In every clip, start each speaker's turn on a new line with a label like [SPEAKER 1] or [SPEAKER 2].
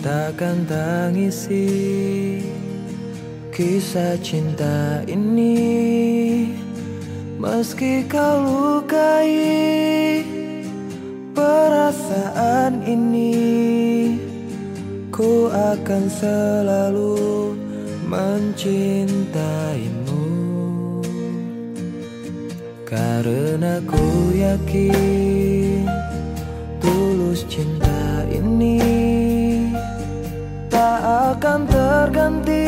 [SPEAKER 1] takkan tangisi kisah cinta ini. Meski kau lukai perasaan ini Ku akan selalu mencintaimu. Karena ku yakin tulus cinta ini Akan terganti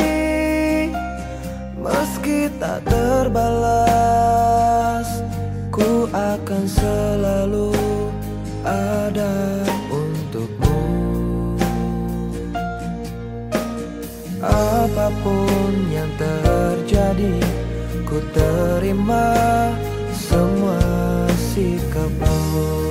[SPEAKER 1] Meski tak terbalas Ku akan selalu ada untukmu. Apa pun yang terjadi Ku terima semua sikapmu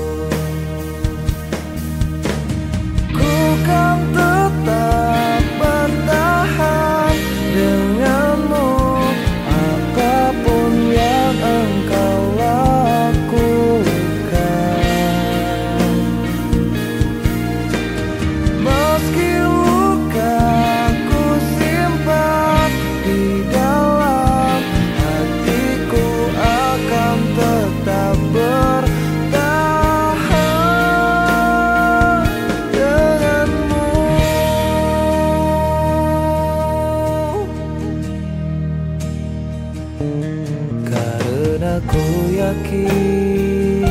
[SPEAKER 1] Ku yakin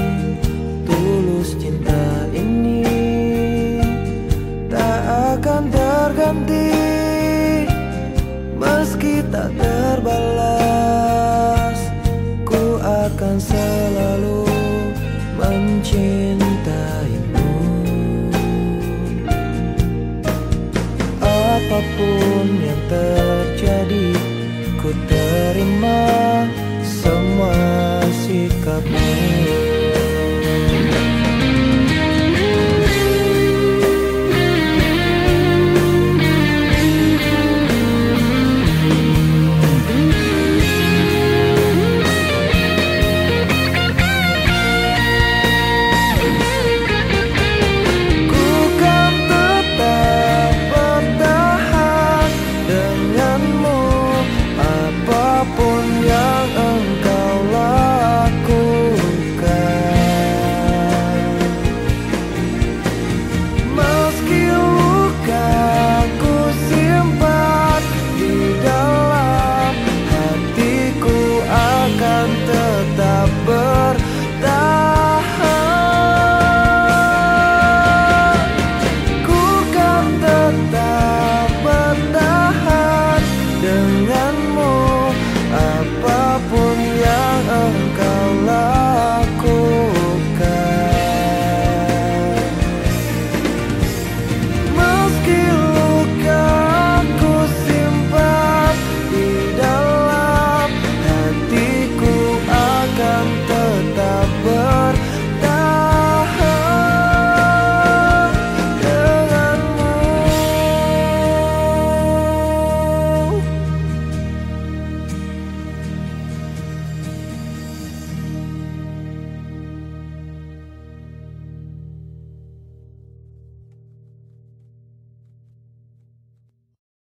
[SPEAKER 1] Tulus cinta ini Tak akan terganti Meski tak terbalas. Ku akan selalu mencintaimu. Apa pun yang terjadi